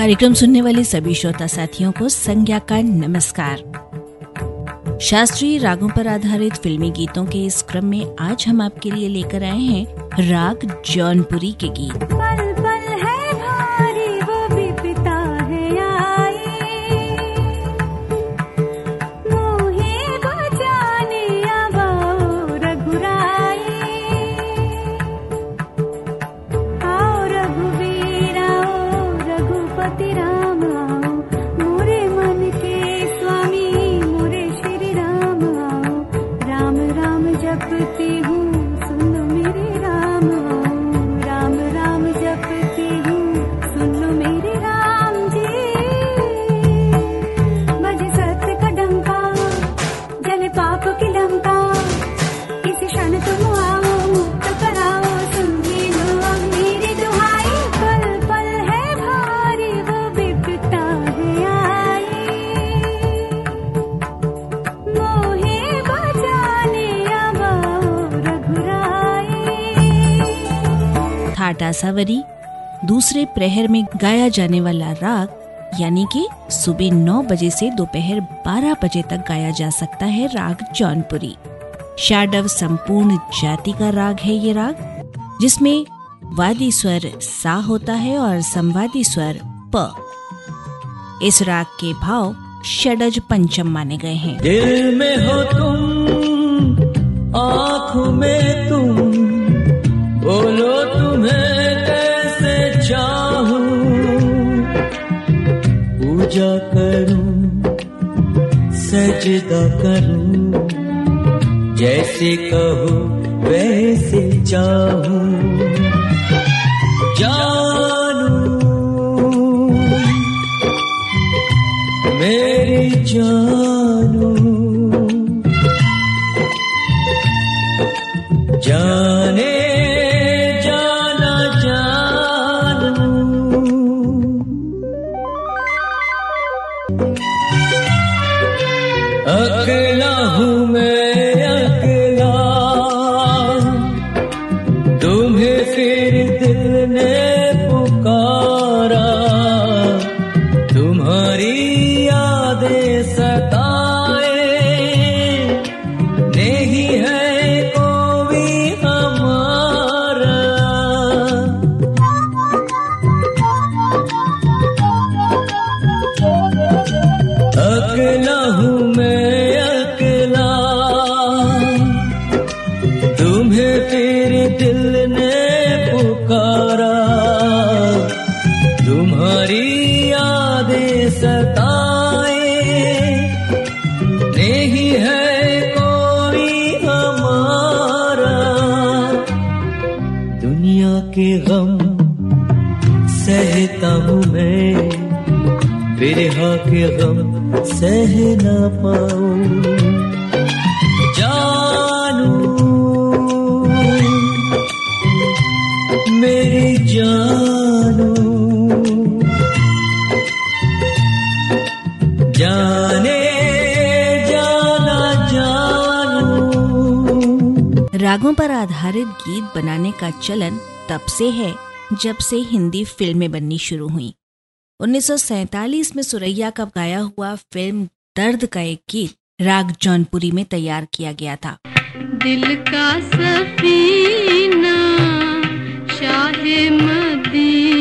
कार्यक्रम सुनने वाले सभी श्रोता साथियों को संज्ञा का नमस्कार। शास्त्रीय रागों पर आधारित फिल्मी गीतों के इस क्रम में आज हम आपके लिए लेकर आए हैं राग जौनपुरी के गीत। Oh. रघुराई ठाटा सावरी दूसरे प्रहर में गाया जाने वाला राग, यानी कि सुबह नौ बजे से दोपहर बारह बजे तक गाया जा सकता है राग जौनपुरी। शाडव संपूर्ण जाति का राग है ये राग, जिसमें वादी स्वर सा होता है और संवादी स्वर प। इस राग के भाव षडज पंचम माने गए हैं। दिल में हो तुम, आँखों में तुम, बोलो तुम्हें कैसे चाहूँ? पूजा करूँ, सजदा करूँ, जैसे कहो, वैसे चाहूँ। जानू, मेरी जानू जाने। अकेला हूँ मैं। के गम सहता हूँ मैं। बिरहा के गम सह न पाऊँ। जानू, मेरी जानू, जाने। रागों पर आधारित गीत बनाने का चलन तब से है, जब से हिंदी फ़िल्में बननी शुरू हुई। 1947 में सुरैया का गाया हुआ फ़िल्म दर्द का एक गीत राग जौनपुरी में तैयार किया गया था। दिल का सफीना शाहे मदीना।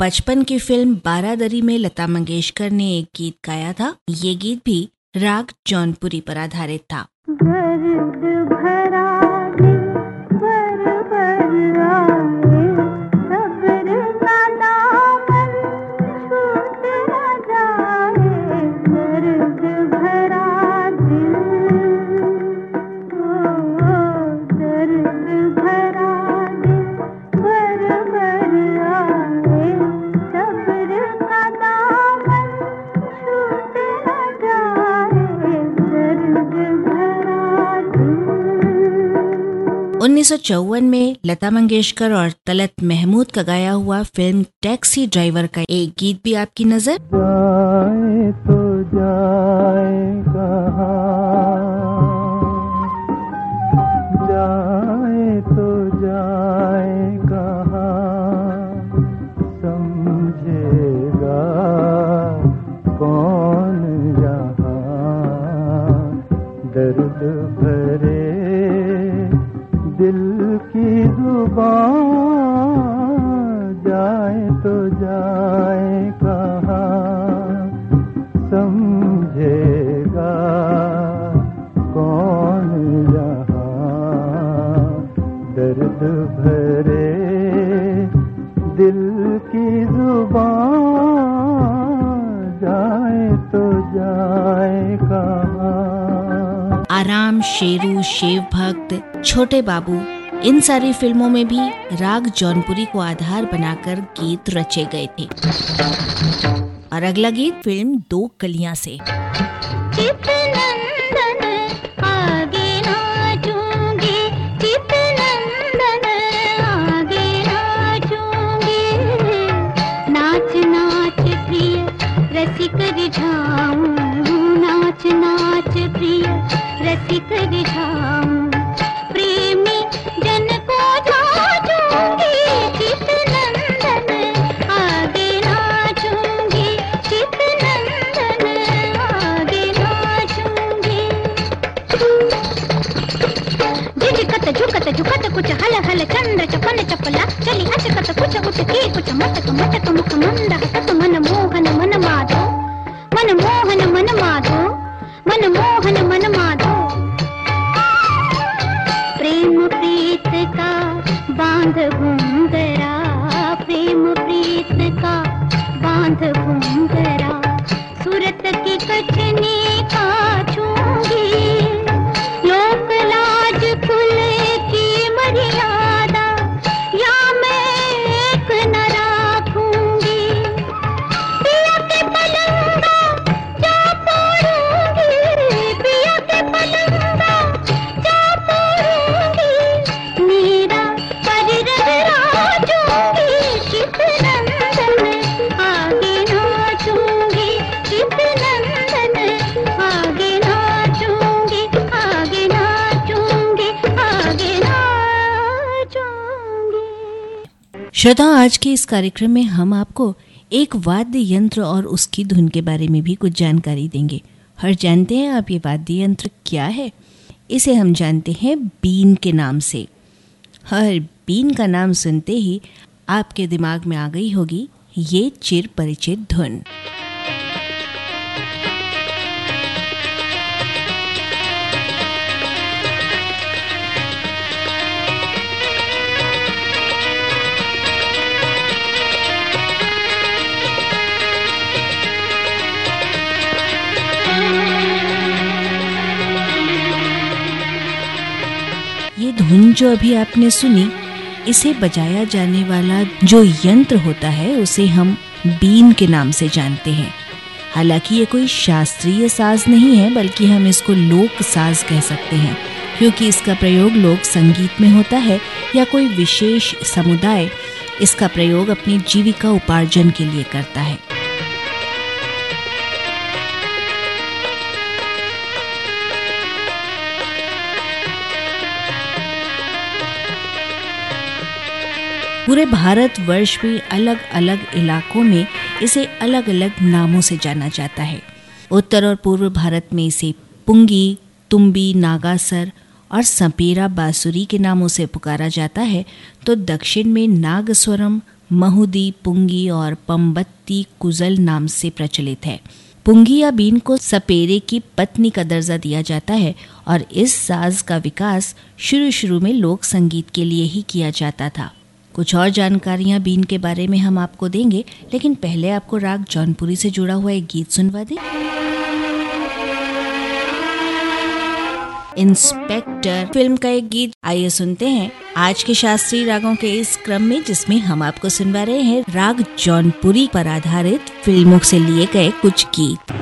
1955 की फ़िल्म बारादरी में लता मंगेशकर ने एक गीत गाया था। ये गीत भी राग जौनपुरी पर आधारित था। भरा उन्नीस में लता मंगेशकर और तलत महमूद का गाया हुआ फ़िल्म टैक्सी ड्राइवर का एक गीत भी आपकी नज़र? जाए तो जाए ज़ुबान जाए तो जाए कहाँ समझेगा कौन यहाँ दर्द भरे दिल की ज़ुबान जाए तो जाए कहाँ। आराम, शेरू शेव भक्त, छोटे बाबू इन सारी फ़िल्मों में भी राग जौनपुरी को आधार बनाकर गीत रचे गए थे। और अगला गीत फ़िल्म दो कलियाँ से। चित्तनंदन श्रोताओं आज के इस कार्यक्रम में हम आपको एक वाद्य यंत्र और उसकी धुन के बारे में भी कुछ जानकारी देंगे। हर जानते हैं आप ये वाद्य यंत्र क्या है? इसे हम जानते हैं बीन के नाम से। हर बीन का नाम सुनते ही आपके दिमाग में आ गई होगी, ये चिर परिचित धुन। धुन जो अभी आपने सुनी, इसे बजाया जाने वाला जो यंत्र होता है, उसे हम बीन के नाम से जानते हैं। हालाँकि ये कोई शास्त्रीय साज नहीं है, बल्कि हम इसको लोक साज कह सकते हैं, क्योंकि इसका प्रयोग लोक संगीत में होता है या कोई विशेष समुदाय इसका प्रयोग अपनी जीविका उपार्जन के लिए करता है। पूरे भारत वर्ष में अलग अलग इलाकों में इसे अलग अलग नामों से जाना जाता है। उत्तर और पूर्व भारत में इसे पुंगी, तुम्बी, नागासर और सपेरा बांसुरी के नामों से पुकारा जाता है तो दक्षिण में नागस्वरम, महुदी, पुंगी और पम्बत्ती कुजल नाम से प्रचलित है। पुंगी या बीन को सपेरे की पत्नी का दर्जा दिया जाता है और इस साज का विकास शुरू शुरू में लोक संगीत के लिए ही किया जाता था। कुछ और जानकारियाँ बीन के बारे में हम आपको देंगे, लेकिन पहले आपको राग जौनपुरी से जुड़ा हुआ एक गीत सुनवा दें। इंस्पेक्टर फ़िल्म का एक गीत, आइए सुनते हैं। आज के शास्त्रीय रागों के इस क्रम में, जिसमें हम आपको सुनवा रहे हैं राग जौनपुरी पर आधारित फ़िल्मों से लिए गए कुछ गीत।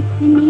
कितनी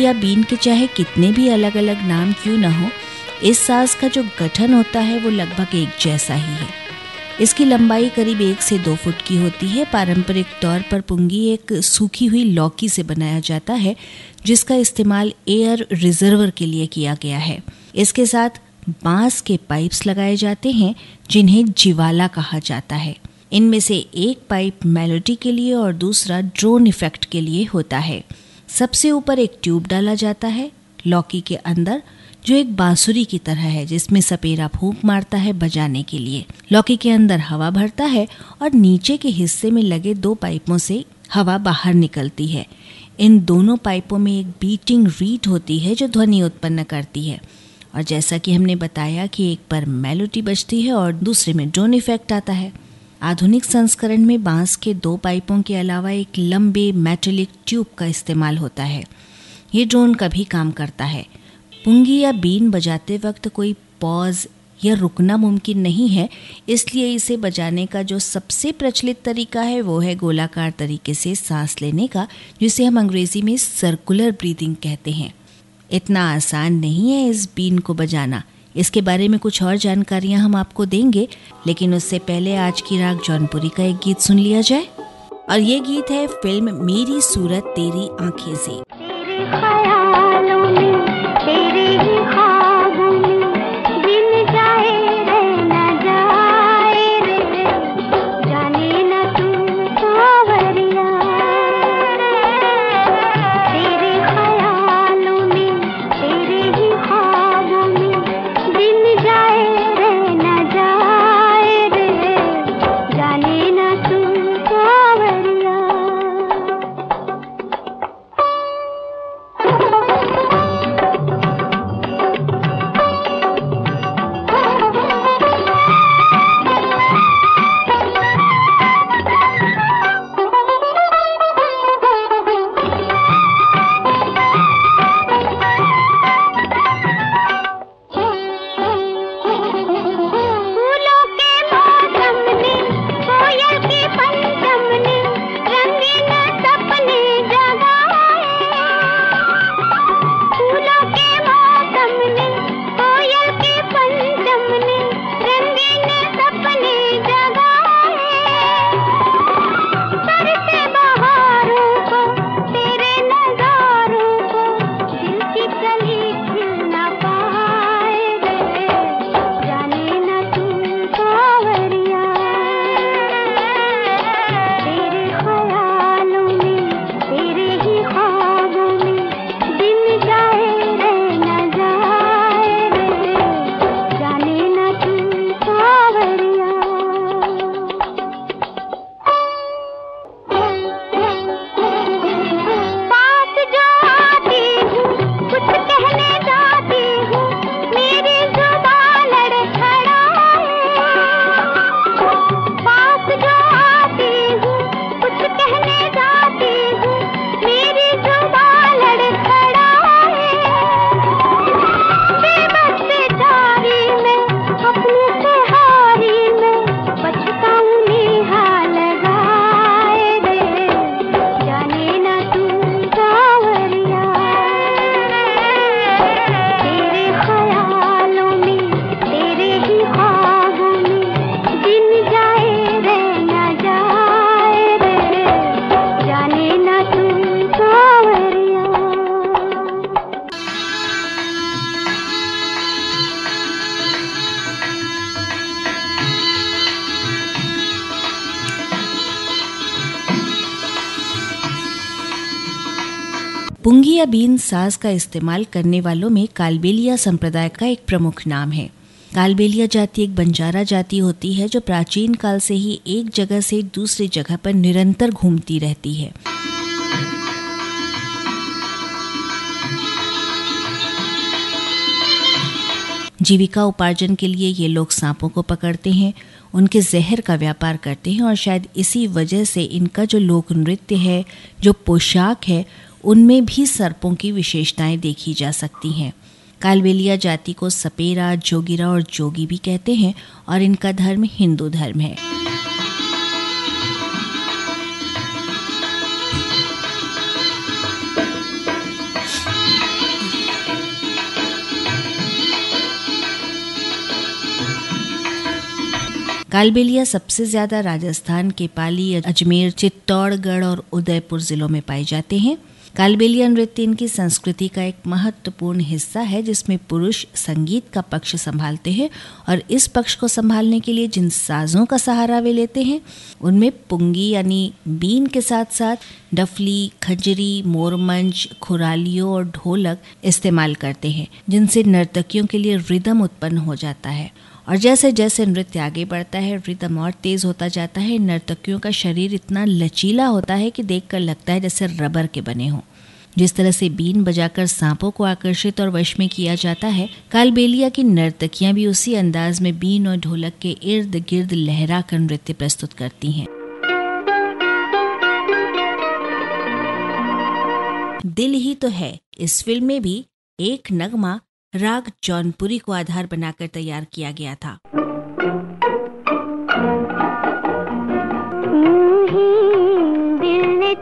पुंगी या बीन के चाहे कितने भी अलग अलग नाम क्यों न हो, इस साज का जो गठन होता है वो लगभग एक जैसा ही है। इसकी लंबाई करीब एक से दो फुट की होती है। पारंपरिक तौर पर पुंगी एक सूखी हुई लौकी से बनाया जाता है, जिसका इस्तेमाल एयर रिजर्वर के लिए किया गया है। इसके साथ बाँस के पाइप्स लगाए जाते हैं, जिन्हें जिवाला कहा जाता है। इनमें से एक पाइप मेलोडी के लिए और दूसरा ड्रोन इफ़ेक्ट के लिए होता है। सबसे ऊपर एक ट्यूब डाला जाता है, लौकी के अंदर, जो एक बांसुरी की तरह है, जिसमें सपेरा फूंक मारता है बजाने के लिए। लौकी के अंदर हवा भरता है और नीचे के हिस्से में लगे दो पाइपों से हवा बाहर निकलती है। इन दोनों पाइपों में एक बीटिंग रीट होती है, जो ध्वनि उत्पन्न करती है। और जैसा कि हमने बताया कि एक पर मेलोडी बजती है और दूसरे में ड्रोन इफ़ेक्ट आता है। आधुनिक संस्करण में बाँस के दो पाइपों के अलावा एक लंबे मेटेलिक ट्यूब का इस्तेमाल होता है। ये ड्रोन का भी काम करता है। पुंगी या बीन बजाते वक्त कोई पॉज या रुकना मुमकिन नहीं है, इसलिए इसे बजाने का जो सबसे प्रचलित तरीका है, वो है गोलाकार तरीके से सांस लेने का, जिसे हम अंग्रेज़ी में सर्कुलर ब्रीदिंग कहते हैं। इतना आसान नहीं है इस बीन को बजाना। इसके बारे में कुछ और जानकारियाँ हम आपको देंगे, लेकिन उससे पहले आज की राग जौनपुरी का एक गीत सुन लिया जाए। और ये गीत है फ़िल्म मेरी सूरत तेरी आँखें से। पुंगी या बीन साज का इस्तेमाल करने वालों में कालबेलिया संप्रदाय का एक प्रमुख नाम है। कालबेलिया जाति एक बंजारा जाति होती है, जो प्राचीन काल से ही एक जगह से दूसरी जगह पर निरंतर घूमती रहती है। जीविका उपार्जन के लिए ये लोग सांपों को पकड़ते हैं, उनके जहर का व्यापार करते हैं और शायद इसी वजह से इनका जो लोक नृत्य है, जो पोशाक है उनमें भी सर्पों की विशेषताएँ देखी जा सकती हैं। कालबेलिया जाति को सपेरा, जोगिरा और जोगी भी कहते हैं और इनका धर्म हिंदू धर्म है। कालबेलिया सबसे ज़्यादा राजस्थान के पाली अजमेर, चित्तौड़गढ़ और उदयपुर जिलों में पाए जाते हैं। कालबेलिया नृत्य इनकी संस्कृति का एक महत्वपूर्ण हिस्सा है, जिसमें पुरुष संगीत का पक्ष संभालते हैं और इस पक्ष को संभालने के लिए जिन साजों का सहारा वे लेते हैं, उनमें पुंगी यानी बीन के साथ साथ डफली, खजरी मोरमंच खुरालियों और ढोलक इस्तेमाल करते हैं, जिनसे नर्तकियों के लिए रिदम उत्पन्न हो जाता है। और जैसे जैसे नृत्य आगे बढ़ता है रिदम और तेज होता जाता है, नर्तकियों का शरीर इतना लचीला होता है कि देखकर लगता है जैसे रबर के बने हों। जिस तरह से बीन बजाकर सांपों को आकर्षित और वश में किया जाता है, कालबेलिया की नर्तकियाँ भी उसी अंदाज में बीन और ढोलक के इर्द गिर्द लहरा कर नृत्य प्रस्तुत करती हैं। दिल ही तो है। इस फ़िल्म में भी एक नगमा राग जौनपुरी को आधार बनाकर तैयार किया गया था। दिल ने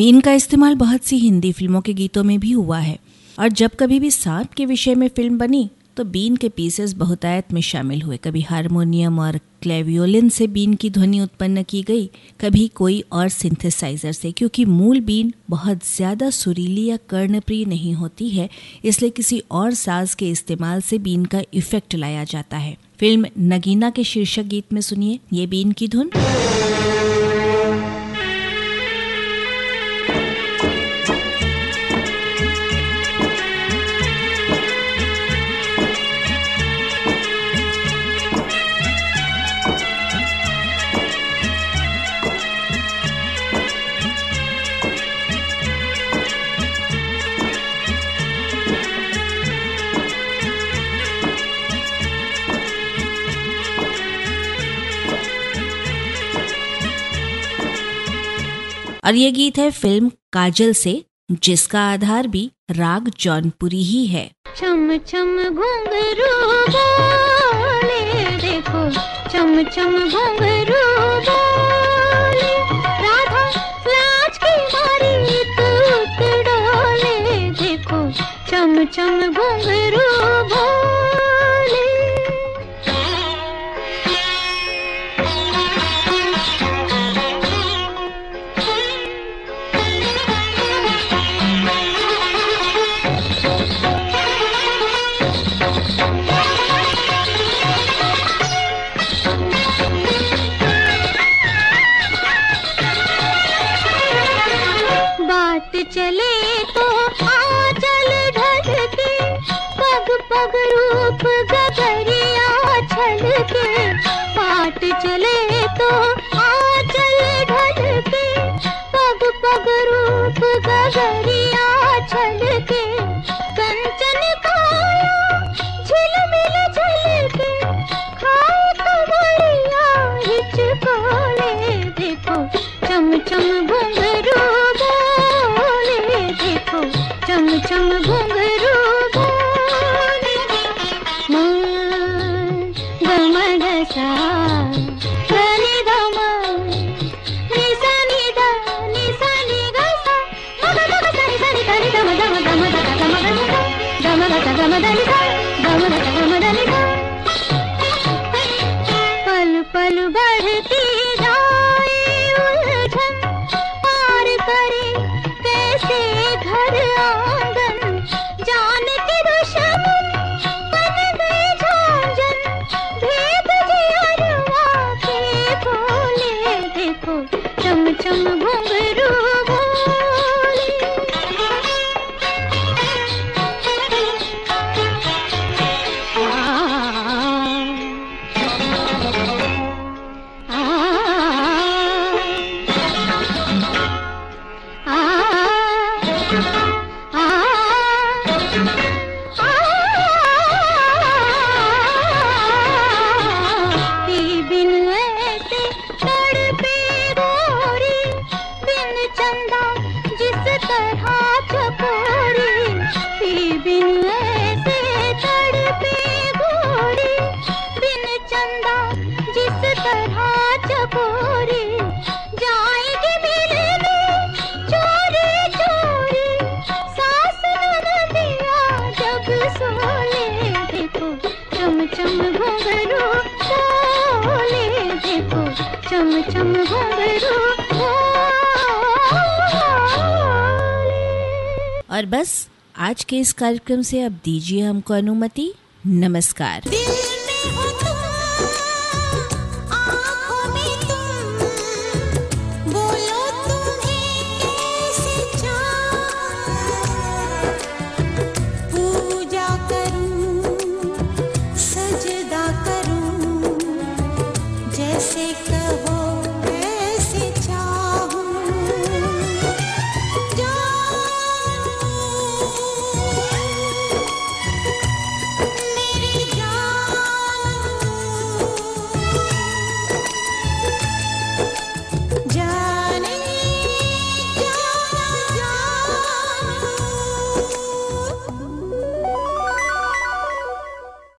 बीन का इस्तेमाल बहुत सी हिंदी फ़िल्मों के गीतों में भी हुआ है। और जब कभी भी सांप के विषय में फ़िल्म बनी तो बीन के पीसेस बहुतायत में शामिल हुए। कभी हारमोनियम और क्लेवियोलिन से बीन की ध्वनि उत्पन्न की गई, कभी कोई और सिंथेसाइजर से, क्योंकि मूल बीन बहुत ज़्यादा सुरीली या कर्णप्रिय नहीं होती है, इसलिए किसी और साज के इस्तेमाल से बीन का इफ़ेक्ट लाया जाता है। फ़िल्म नगीना के शीर्षक गीत में सुनिए, ये बीन की धुन। और ये गीत है फ़िल्म काजल से, जिसका आधार भी राग जौनपुरी ही है। चम चम घुंघरू बोले, देखो, चम चम घुंघरू बोले, राधा लाज की मारी तू देखो, चम चम घुंघरू बोले। चले बसा और बस आज के इस कार्यक्रम से अब दीजिए हमको अनुमति। नमस्कार। तो